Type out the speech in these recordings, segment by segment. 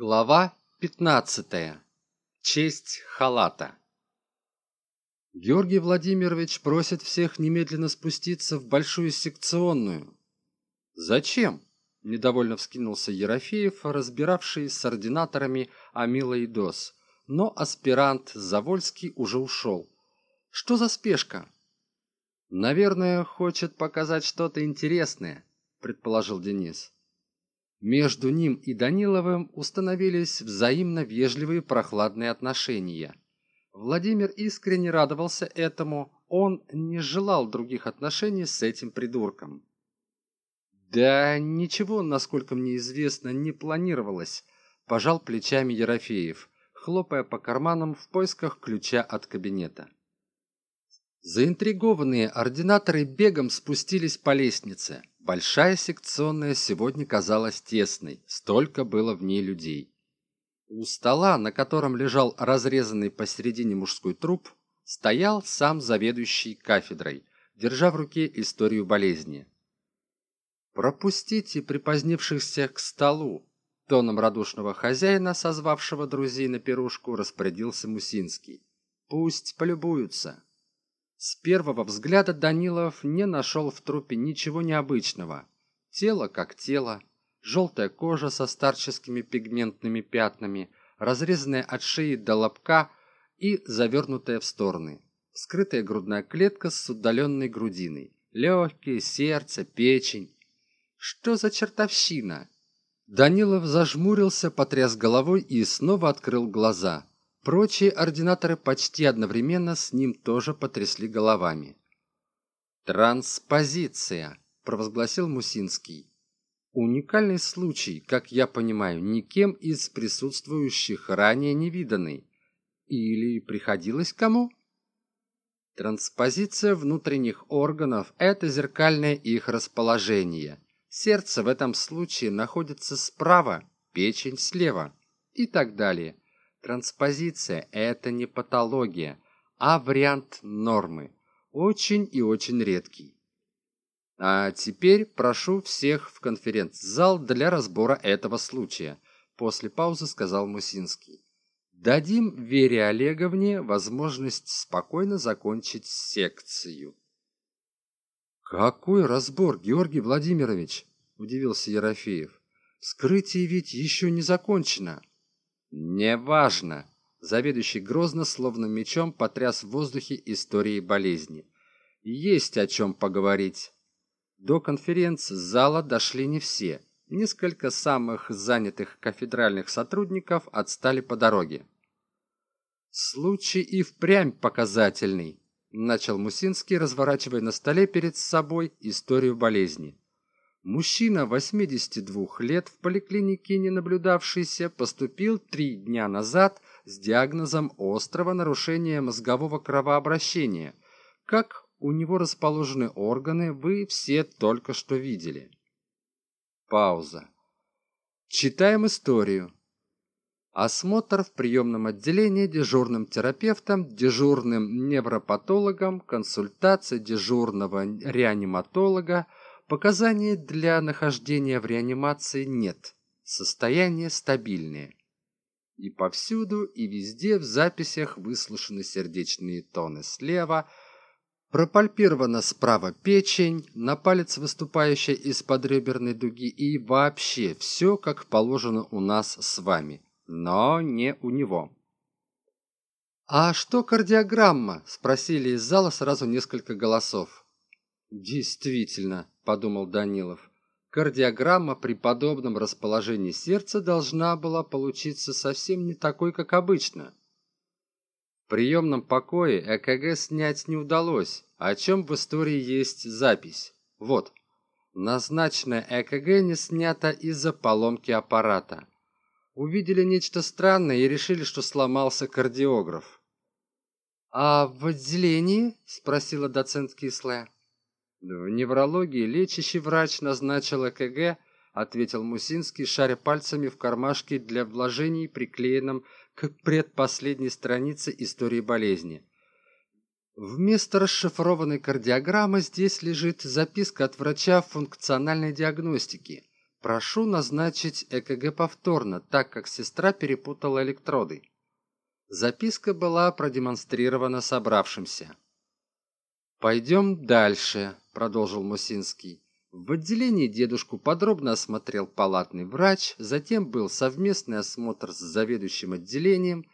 Глава 15. Честь халата. Георгий Владимирович просит всех немедленно спуститься в большую секционную. Зачем? Недовольно вскинулся Ерофеев, разбиравший с ординаторами Амила и Дос. Но аспирант Завольский уже ушел. Что за спешка? Наверное, хочет показать что-то интересное, предположил Денис. Между ним и Даниловым установились взаимно вежливые прохладные отношения. Владимир искренне радовался этому, он не желал других отношений с этим придурком. Да ничего, насколько мне известно, не планировалось, пожал плечами Ерофеев, хлопая по карманам в поисках ключа от кабинета. Заинтригованные ординаторы бегом спустились по лестнице. Большая секционная сегодня казалась тесной, столько было в ней людей. У стола, на котором лежал разрезанный посередине мужской труп, стоял сам заведующий кафедрой, держа в руке историю болезни. «Пропустите припозднившихся к столу», тоном радушного хозяина, созвавшего друзей на пирушку, распорядился Мусинский. «Пусть полюбуются». С первого взгляда Данилов не нашел в трупе ничего необычного. Тело как тело, желтая кожа со старческими пигментными пятнами, разрезанная от шеи до лобка и завернутая в стороны. Скрытая грудная клетка с удаленной грудиной. Легкие, сердце, печень. Что за чертовщина? Данилов зажмурился, потряс головой и снова открыл глаза. Прочие ординаторы почти одновременно с ним тоже потрясли головами. «Транспозиция», – провозгласил Мусинский. «Уникальный случай, как я понимаю, никем из присутствующих ранее не виданный. Или приходилось кому?» Транспозиция внутренних органов – это зеркальное их расположение. Сердце в этом случае находится справа, печень слева и так далее – Транспозиция – это не патология, а вариант нормы. Очень и очень редкий. А теперь прошу всех в конференц-зал для разбора этого случая. После паузы сказал Мусинский. Дадим Вере Олеговне возможность спокойно закончить секцию. «Какой разбор, Георгий Владимирович?» – удивился Ерофеев. «Вскрытие ведь еще не закончено». «Неважно!» Заведующий грозно, словно мечом, потряс в воздухе истории болезни. «Есть о чем поговорить!» До конференц-зала дошли не все. Несколько самых занятых кафедральных сотрудников отстали по дороге. «Случай и впрямь показательный», – начал Мусинский, разворачивая на столе перед собой историю болезни. Мужчина 82 лет в поликлинике не наблюдавшийся поступил три дня назад с диагнозом острого нарушения мозгового кровообращения. Как у него расположены органы, вы все только что видели. Пауза. Читаем историю. Осмотр в приемном отделении дежурным терапевтом, дежурным невропатологом, консультация дежурного реаниматолога, Показаний для нахождения в реанимации нет. Состояние стабильное. И повсюду, и везде в записях выслушаны сердечные тоны слева, пропальпирована справа печень, на палец выступающая из-под реберной дуги и вообще все как положено у нас с вами, но не у него. «А что кардиограмма?» – спросили из зала сразу несколько голосов. «Действительно», – подумал Данилов, – «кардиограмма при подобном расположении сердца должна была получиться совсем не такой, как обычно». В приемном покое ЭКГ снять не удалось, о чем в истории есть запись. Вот, назначенное ЭКГ не снято из-за поломки аппарата. Увидели нечто странное и решили, что сломался кардиограф. «А в отделении?» – спросила доцент Кислая. В неврологии лечащий врач назначил ЭКГ, ответил Мусинский, шаря пальцами в кармашке для вложений, приклеенном к предпоследней странице истории болезни. Вместо расшифрованной кардиограммы здесь лежит записка от врача функциональной диагностики. прошу назначить экг повторно так как сестра перепутала электроды записка была продемонстрирована собравшимся пойдем дальше продолжил мусинский в отделении дедушку подробно осмотрел палатный врач затем был совместный осмотр с заведующим отделением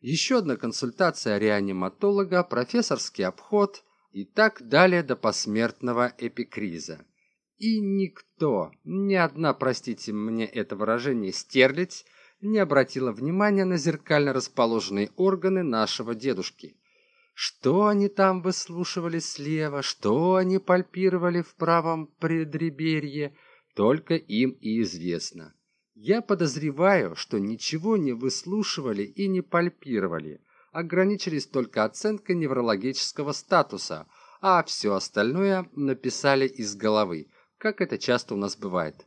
еще одна консультация реаниматолога профессорский обход и так далее до посмертного эпикриза и никто ни одна простите мне это выражение стерлить не обратила внимания на зеркально расположенные органы нашего дедушки. Что они там выслушивали слева, что они пальпировали в правом предреберье, только им и известно. Я подозреваю, что ничего не выслушивали и не пальпировали, ограничились только оценкой неврологического статуса, а все остальное написали из головы, как это часто у нас бывает.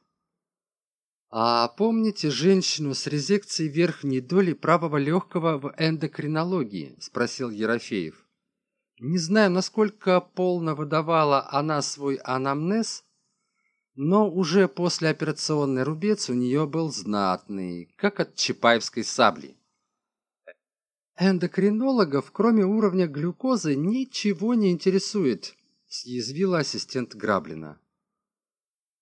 А помните женщину с резекцией верхней доли правого легкого в эндокринологии? Спросил Ерофеев. Не знаю, насколько полно выдавала она свой анамнез, но уже после операционный рубец у нее был знатный, как от чапаевской сабли. Эндокринологов, кроме уровня глюкозы, ничего не интересует, съязвила ассистент Граблина.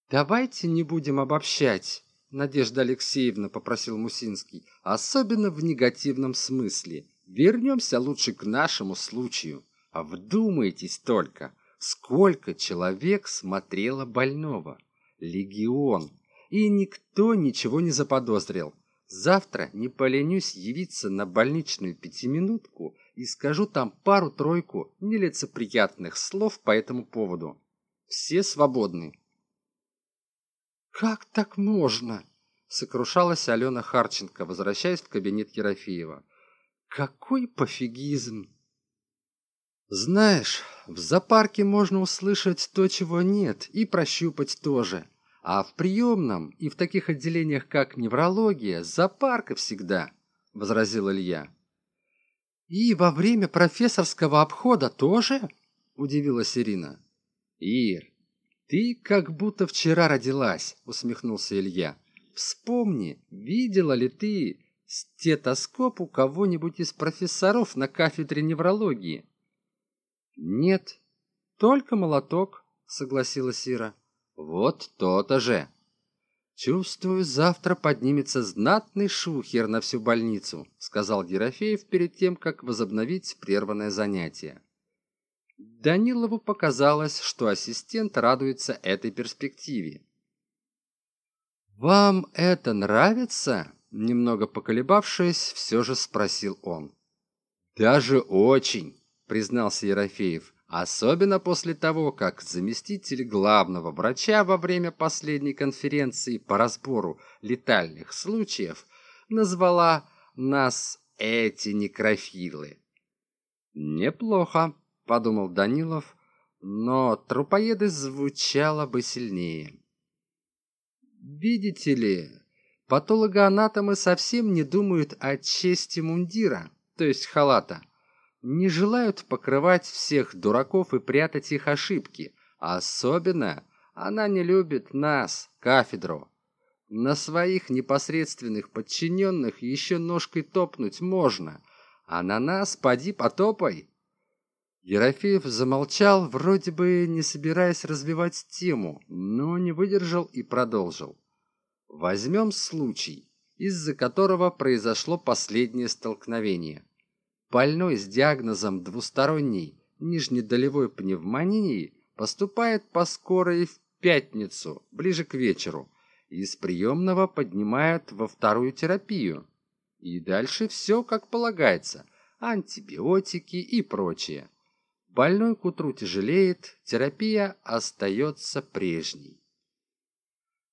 Давайте не будем обобщать надежда алексеевна попросил мусинский особенно в негативном смысле. Вернемся лучше к нашему случаю. А вдумайтесь только сколько человек смотрело больного. Легион. И никто ничего не заподозрил. Завтра не поленюсь явиться на больничную пятиминутку и скажу там пару-тройку нелицеприятных слов по этому поводу. Все свободны как так можно сокрушалась алена харченко возвращаясь в кабинет ерофеева. Какой пофигизм! Знаешь в зоопарке можно услышать то чего нет и прощупать тоже. А в приемном и в таких отделениях как неврология зоопарка всегда возразил илья. И во время профессорского обхода тоже удивилась ирина. Ир ты как будто вчера родилась усмехнулся илья. Вспомни видела ли ты стетоскоп у кого-нибудь из профессоров на кафедре неврологии? Нет только молоток согласилась ира. Вот то-то же. Чувствую завтра поднимется знатный шухер на всю больницу сказал ерофеев перед тем как возобновить прерванное занятие Данилову показалось, что ассистент радуется этой перспективе. «Вам это нравится?» Немного поколебавшись, все же спросил он. «Даже очень», — признался Ерофеев, особенно после того, как заместитель главного врача во время последней конференции по разбору летальных случаев назвала нас эти некрофилы. «Неплохо», подумал данилов но трупоеды звучало бы сильнее. Видите ли патологоанатомы совсем не думают о чести мундира то есть халата не желают покрывать всех дураков и прятать их ошибки. Особенно она не любит нас кафедру. На своих непосредственных подчиненных еще ножкой топнуть можно а на нас поди потопай Ерофеев замолчал, вроде бы не собираясь развивать тему, но не выдержал и продолжил. Возьмем случай, из-за которого произошло последнее столкновение. Больной с диагнозом двусторонней нижнедолевой пневмонии поступает по скорой в пятницу, ближе к вечеру. Из приемного поднимают во вторую терапию. И дальше все как полагается, антибиотики и прочее больной к утру тяжелеет терапия остается прежней.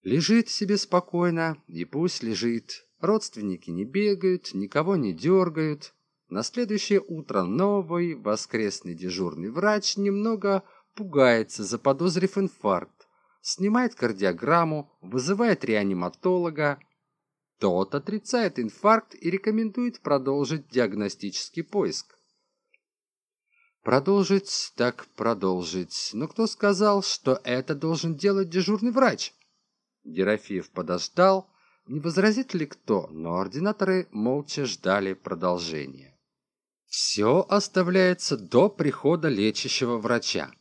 Лежит себе спокойно и пусть лежит. Родственники не бегают никого не дергают. На следующее утро новый воскресный дежурный врач немного пугается заподозрив инфаркт. Снимает кардиограмму вызывает реаниматолога. Тот отрицает инфаркт и рекомендует продолжить диагностический поиск продолжить так продолжить но кто сказал что это должен делать дежурный врач Ерофеев подождал, не возразит ли кто, но ординаторы молча ждали продолжения. Все оставляется до прихода лечащего врача.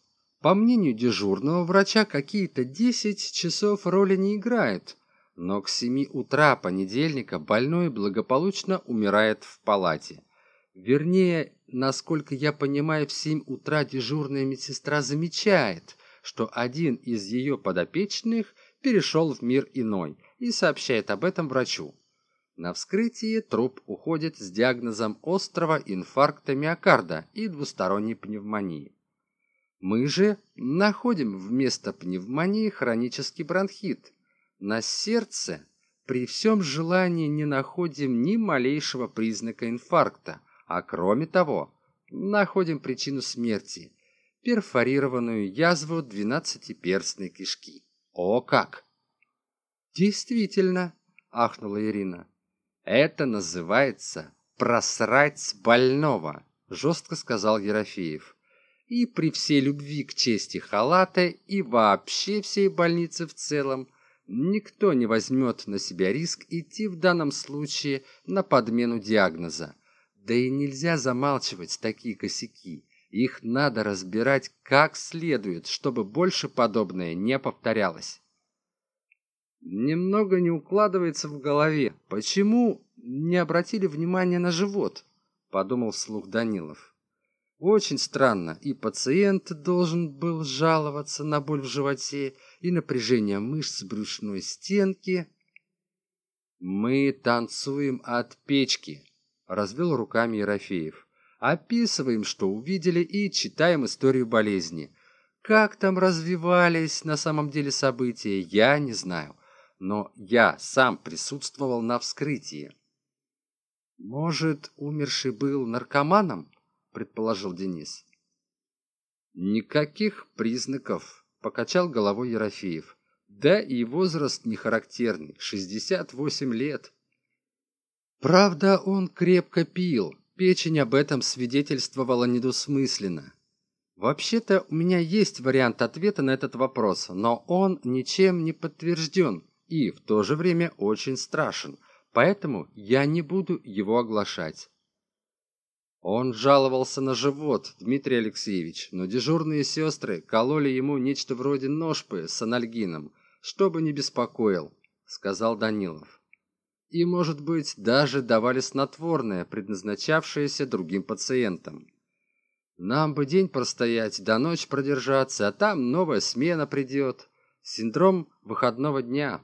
По мнению дежурного врача, какие-то 10 часов роли не играют, но к 7 утра понедельника больной благополучно умирает в палате. Вернее, насколько я понимаю, в 7 утра дежурная медсестра замечает, что один из ее подопечных перешел в мир иной и сообщает об этом врачу. На вскрытии труп уходит с диагнозом острого инфаркта миокарда и двусторонней пневмонии. Мы же находим вместо пневмонии хронический бронхит. На сердце при всем желании не находим ни малейшего признака инфаркта, а кроме того, находим причину смерти – перфорированную язву двенадцатиперстной кишки. О как! Действительно, ахнула Ирина. Это называется просрать больного, жестко сказал Ерофеев. И при всей любви к чести халата и вообще всей больницы в целом никто не возьмет на себя риск идти в данном случае на подмену диагноза. Да и нельзя замалчивать такие косяки. Их надо разбирать как следует, чтобы больше подобное не повторялось. Немного не укладывается в голове. Почему не обратили внимания на живот? Подумал вслух Данилов. Очень странно. И пациент должен был жаловаться на боль в животе и напряжение мышц брюшной стенки. Мы танцуем от печки, развел руками Ерофеев. Описываем, что увидели, и читаем историю болезни. Как там развивались на самом деле события, я не знаю, но я сам присутствовал на вскрытии. Может, умерший был наркоманом? предположил Денис. Никаких признаков, покачал головой Ерофеев. Да и возраст не характерный, 68 лет. Правда, он крепко пил, печень об этом свидетельствовала недосмысленно. Вообще-то у меня есть вариант ответа на этот вопрос, но он ничем не подтвержден и в то же время очень страшен, поэтому я не буду его оглашать. Он жаловался на живот, Дмитрий Алексеевич, но дежурные сестры кололи ему нечто вроде ножпы с анальгином, чтобы не беспокоил, сказал Данилов и, может быть, даже давали снотворное, предназначавшееся другим пациентам. Нам бы день простоять, до ночи продержаться, а там новая смена придет. Синдром выходного дня.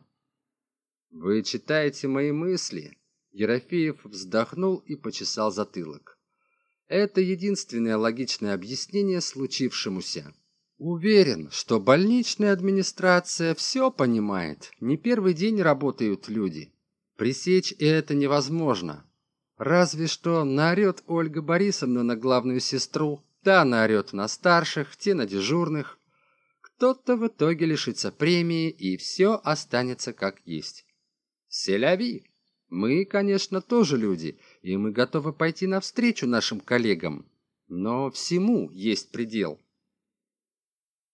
Вы читаете мои мысли? Ерофеев вздохнул и почесал затылок. Это единственное логичное объяснение случившемуся. Уверен, что больничная администрация все понимает. Не первый день работают люди. Пресечь это невозможно. Разве что наорет Ольга Борисовна на главную сестру, та наорет на старших, те на дежурных. Кто-то в итоге лишится премии, и все останется как есть. Селяви! Мы, конечно, тоже люди, и мы готовы пойти навстречу нашим коллегам. Но всему есть предел.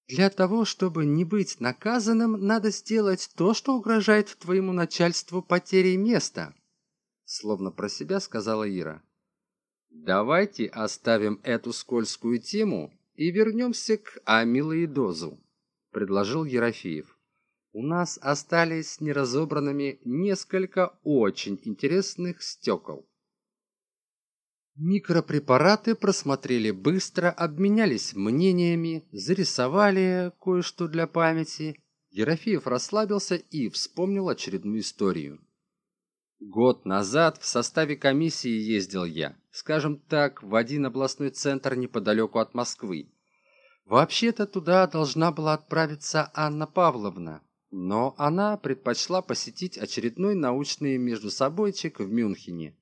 Для того, чтобы не быть наказанным, надо сделать то, что угрожает твоему начальству потерей места. Словно про себя сказала Ира. Давайте оставим эту скользкую тему и вернемся к амилоидозу, предложил Ерофеев. У нас остались неразобранными несколько очень интересных стекол. Микропрепараты просмотрели быстро, обменялись мнениями, зарисовали кое-что для памяти. Ерофеев расслабился и вспомнил очередную историю. Год назад в составе комиссии ездил я, скажем так, в один областной центр неподалеку от Москвы. Вообще-то туда должна была отправиться Анна Павловна, но она предпочла посетить очередной научный междусобойчик в Мюнхене.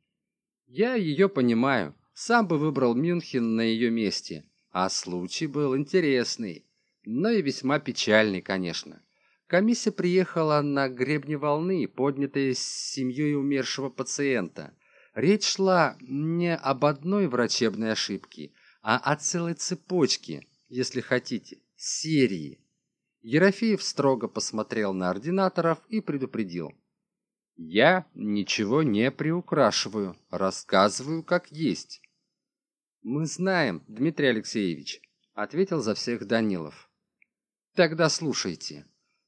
Я ее понимаю. Сам бы выбрал Мюнхен на ее месте. А случай был интересный, но и весьма печальный, конечно. Комиссия приехала на гребне волны, поднятой семьей умершего пациента. Речь шла не об одной врачебной ошибке, а о целой цепочке, если хотите, серии. Ерофеев строго посмотрел на ординаторов и предупредил. «Я ничего не приукрашиваю, рассказываю как есть». «Мы знаем, Дмитрий Алексеевич», — ответил за всех Данилов. «Тогда слушайте».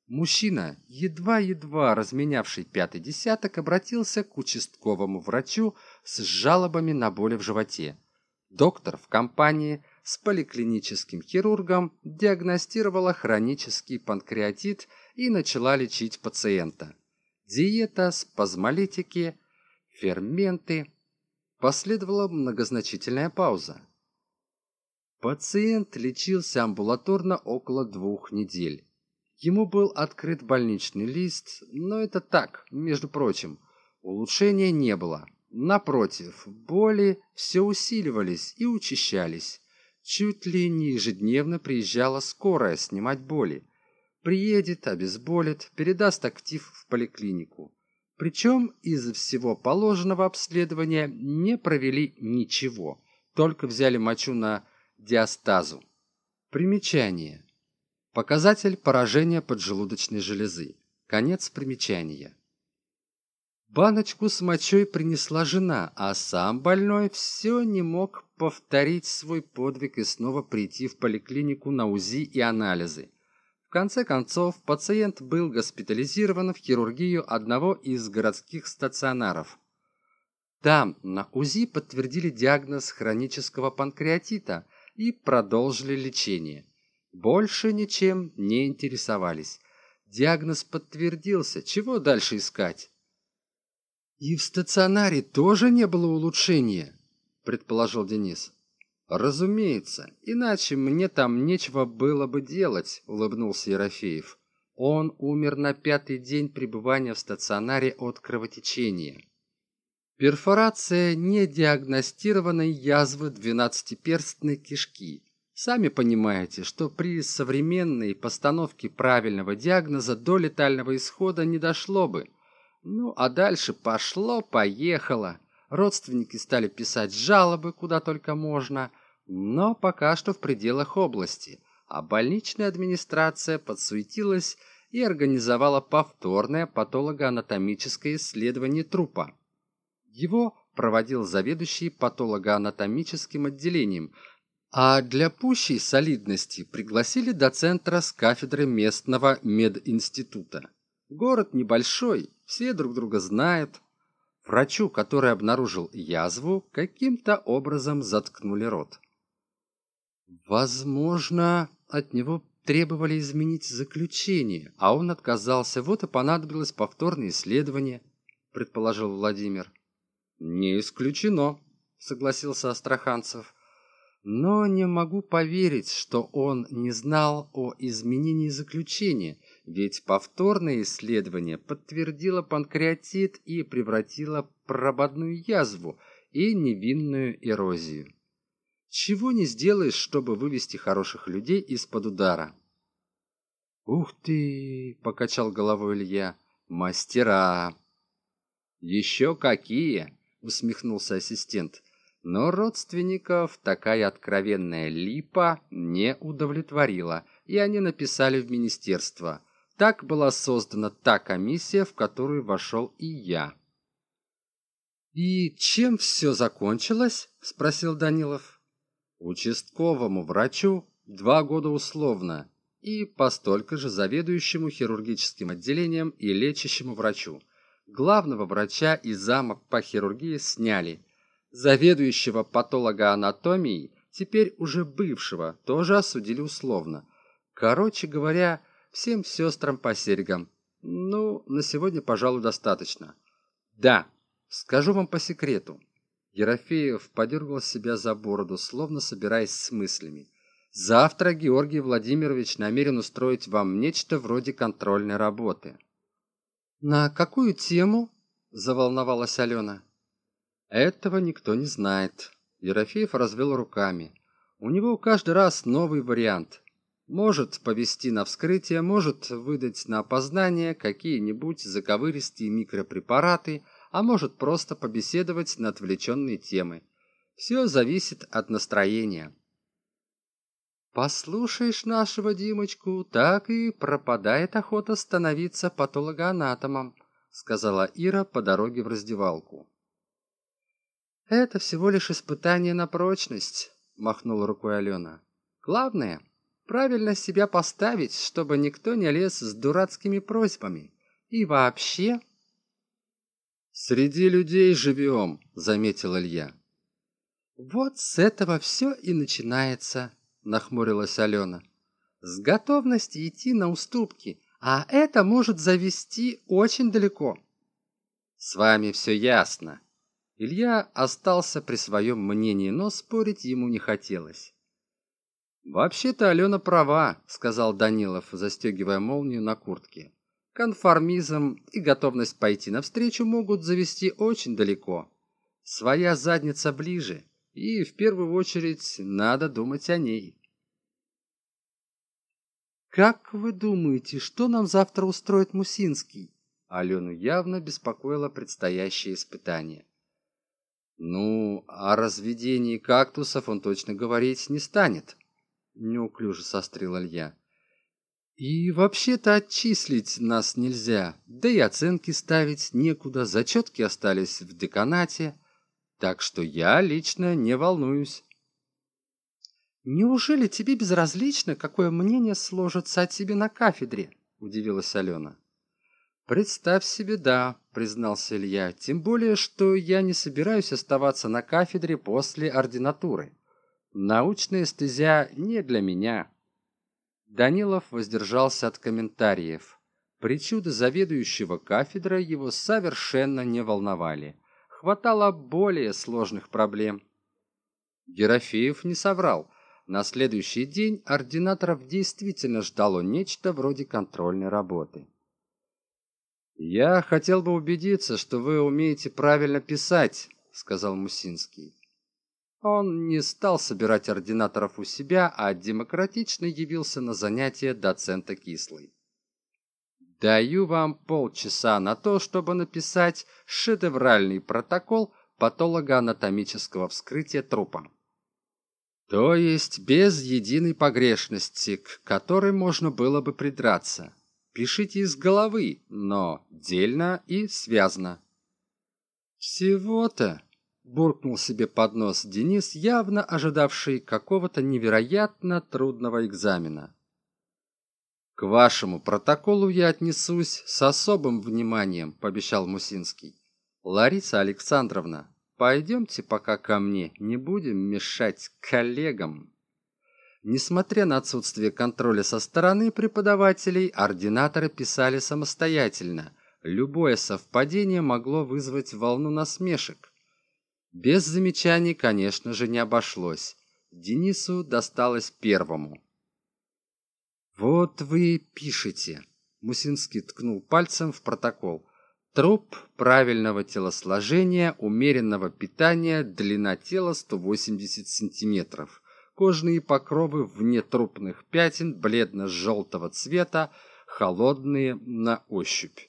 Мужчина, едва-едва разменявший пятый десяток, обратился к участковому врачу с жалобами на боли в животе. Доктор в компании с поликлиническим хирургом диагностировала хронический панкреатит и начала лечить пациента. Диета, спазмолитики, ферменты. Последовала многозначительная пауза. Пациент лечился амбулаторно около двух недель. Ему был открыт больничный лист, но это так, между прочим. Улучшения не было. Напротив, боли все усиливались и учащались. Чуть ли не ежедневно приезжала скорая снимать боли. Приедет, обезболит, передаст актив в поликлинику. Причем из всего положенного обследования не провели ничего, только взяли мочу на диастазу. Примечание. Показатель поражения поджелудочной железы. Конец примечания. Баночку с мочой принесла жена, а сам больной все не мог повторить свой подвиг и снова прийти в поликлинику на УЗИ и анализы. Конце концов, пациент был госпитализирован в хирургию одного из городских стационаров. Там на УЗИ подтвердили диагноз хронического панкреатита и продолжили лечение. Больше ничем не интересовались. Диагноз подтвердился, чего дальше искать? и в стационаре тоже не было улучшения предположил денис разумеется иначе мне там нечего было бы делать улыбнулся ерофеев. Он умер на пятый день пребывания в стационаре от кровотечения перфорация недиагностированной язвы двенадцатиперстной кишки. Сами понимаете что при современной постановке правильного диагноза до летального исхода не дошло бы. Ну, а дальше пошло-поехало. Родственники стали писать жалобы куда только можно, но пока что в пределах области, а больничная администрация подсуетилась и организовала повторное патологоанатомическое исследование трупа. Его проводил заведующий патологоанатомическим отделением, а для пущей солидности пригласили доцентра с кафедры местного мединститута. Город небольшой, все друг друга знают. Врачу, который обнаружил язву, каким-то образом заткнули рот. Возможно, от него требовали изменить заключение, а он отказался, вот и понадобилось повторное исследование, предположил Владимир. Не исключено, согласился Астраханцев. Но не могу поверить, что он не знал о изменении заключения ведь повторное исследование подтвердило панкреатит и превратило прободную язву и невинную эрозию. Чего не сделаешь, чтобы вывести хороших людей из-под удара? «Ух ты!» — покачал головой Илья. «Мастера!» «Еще какие!» — усмехнулся ассистент. Но родственников такая откровенная липа не удовлетворила, и они написали в министерство – так была создана та комиссия, в которую вошел и я. «И чем все закончилось?» – спросил Данилов. «Участковому врачу два года условно и постолько же заведующему хирургическим отделением и лечащему врачу. Главного врача и замок по хирургии сняли. Заведующего патологоанатомией, теперь уже бывшего, тоже осудили условно. Короче говоря, всем сестрам по серьгам. Ну, на сегодня, пожалуй, достаточно. Да, скажу вам по секрету. Ерофеев подергал себя за бороду, словно собираясь с мыслями. Завтра Георгий Владимирович намерен устроить вам нечто вроде контрольной работы. На какую тему? Заволновалась Алена. Этого никто не знает. Ерофеев развел руками. У него каждый раз новый вариант может повести на вскрытие, может выдать на опознание какие-нибудь заковыристые микропрепараты, а может просто побеседовать на отвлеченные темы. Все зависит от настроения. послушаешь нашего димочку так и пропадает охота становиться патологоанатомом сказала ира по дороге в раздевалку это всего лишь испытание на прочность махнула рукой алена главное правильно себя поставить чтобы никто не лез с дурацкими просьбами и вообще среди людей живем заметил илья. Вот с этого все и начинается нахмурилась алена с готовности идти на уступки а это может завести очень далеко с вами все ясно илья остался при своем мнении но спорить ему не хотелось. Вообще то алена права сказал данилов застегивая молнию на куртке конформизм и готовность пойти навстречу могут завести очень далеко. Своя задница ближе и в первую очередь надо думать о ней. Как вы думаете что нам завтра устроит мусинский? Алену явно беспокоило предстоящее испытание. Ну о разведении кактусов он точно говорить не станет неуклюже сострил илья и вообще-то отчислить нас нельзя да и оценки ставить некуда зачетки остались в деканате так что я лично не волнуюсь. Неужели тебе безразлично какое мнение сложится о тебе на кафедре? Удивилась алена. Представь себе да признался илья тем более что я не собираюсь оставаться на кафедре после ординатуры. Научная стезя не для меня данилов воздержался от комментариев причуды заведующего кафедрой его совершенно не волновали хватало более сложных проблем. Ерофеев не соврал. На следующий день ординаторов действительно ждало нечто вроде контрольной работы. «Я хотел бы убедиться, что вы умеете правильно писать», — сказал Мусинский. Он не стал собирать ординаторов у себя, а демократично явился на занятие доцента Кислый. Даю вам полчаса на то, чтобы написать шедевральный протокол патологоанатомического вскрытия трупа. То есть без единой погрешности, к которой можно было бы придраться. Пишите из головы, но дельно и связно. Всего-то, буркнул себе под нос Денис, явно ожидавший какого-то невероятно трудного экзамена. К вашему протоколу я отнесусь с особым вниманием, пообещал Мусинский. Лариса Александровна, пойдемте пока ко мне, не будем мешать коллегам. Несмотря на отсутствие контроля со стороны преподавателей, ординаторы писали самостоятельно. Любое совпадение могло вызвать волну насмешек. Без замечаний, конечно же, не обошлось. Денису досталось первому. Вот вы пишете. Мусинский ткнул пальцем в протокол. Труп правильного телосложения, умеренного питания, длина тела 180 сантиметров. Кожные покровы вне трупных пятен бледно-желтого цвета, холодные на ощупь.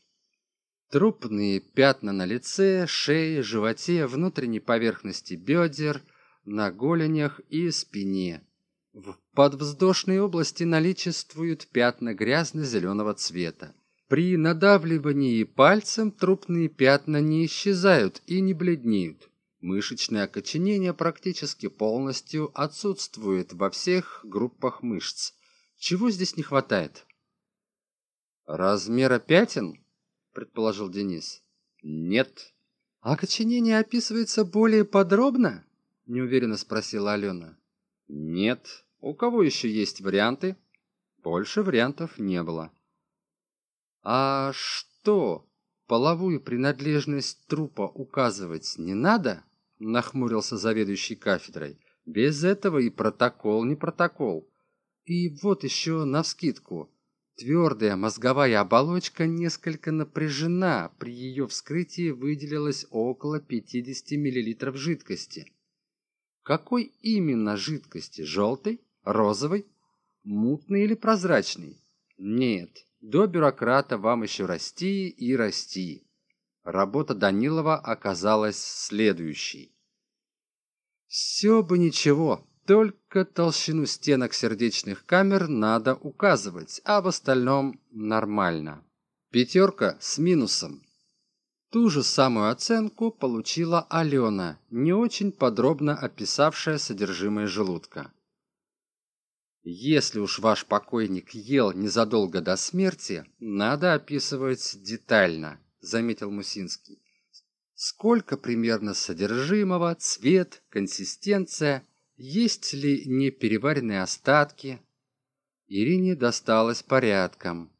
Трупные пятна на лице, шее, животе, внутренней поверхности бедер, на голенях и спине. В подвздошной области наличествуют пятна грязно-зеленого цвета. При надавливании пальцем трупные пятна не исчезают и не бледнеют. Мышечное окоченение практически полностью отсутствует во всех группах мышц. Чего здесь не хватает? Размера пятен? Предположил Денис. Нет. Окоченение описывается более подробно? Неуверенно спросила Алена. Нет у кого еще есть варианты больше вариантов не было а что половую принадлежность трупа указывать не надо нахмурился заведующий кафедрой без этого и протокол не протокол и вот еще навскидку твердая мозговая оболочка несколько напряжена. При ее вскрытии выделилось около 50 миллилитров жидкости. Какой именно жидкости? Желтой розовый мутный или прозрачный? Нет до бюрократа вам еще расти и расти. Работа данилова оказалась следующей. Все бы ничего только толщину стенок сердечных камер надо указывать, а в остальном нормально. Пятерка с минусом. Ту же самую оценку получила Алена, не очень подробно описавшая содержимое желудка. Если уж ваш покойник ел незадолго до смерти, надо описывать детально, заметил Мусинский. Сколько примерно содержимого, цвет, консистенция, есть ли непереваренные остатки? Ирине досталось порядком.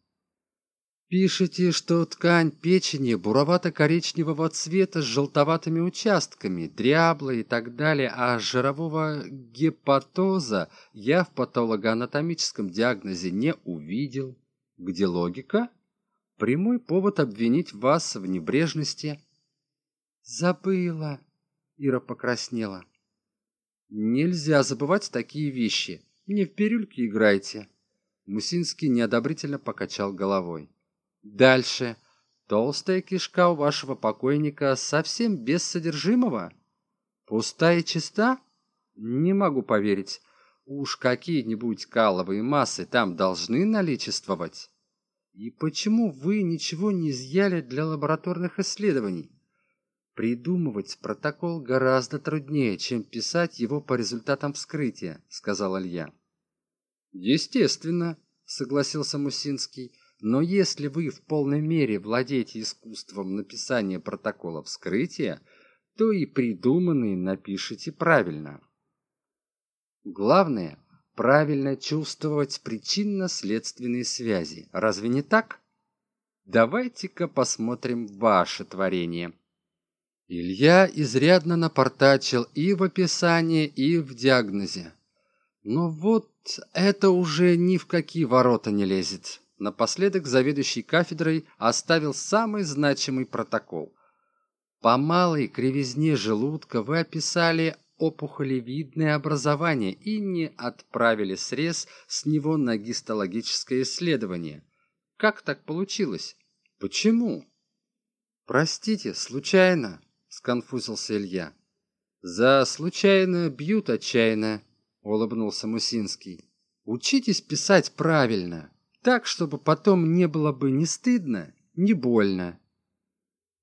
Пишите, что ткань печени буровато-коричневого цвета с желтоватыми участками, дряблая и так далее, а жирового гепатоза я в патологоанатомическом диагнозе не увидел. Где логика? Прямой повод обвинить вас в небрежности. Забыла. Ира покраснела. Нельзя забывать такие вещи. Не в бирюльке играйте. Мусинский неодобрительно покачал головой. Дальше. Толстая кишка у вашего покойника совсем без содержимого? Пустая чиста? Не могу поверить. Уж какие-нибудь каловые массы там должны наличествовать. И почему вы ничего не изъяли для лабораторных исследований? Придумывать протокол гораздо труднее, чем писать его по результатам вскрытия, сказал Илья. Естественно, согласился Мусинский но если вы в полной мере владеете искусством написания протокола вскрытия, то и придуманные напишите правильно. Главное – правильно чувствовать причинно-следственные связи. Разве не так? Давайте-ка посмотрим ваше творение. Илья изрядно напортачил и в описании, и в диагнозе. Но вот это уже ни в какие ворота не лезет. Напоследок заведующий кафедрой оставил самый значимый протокол. По малой кривизне желудка вы описали опухолевидное образование и не отправили срез с него на гистологическое исследование. Как так получилось? Почему? Простите, случайно, сконфузился Илья. За случайно бьют отчаянно, улыбнулся Мусинский. Учитесь писать правильно так чтобы потом не было бы ни стыдно ни больно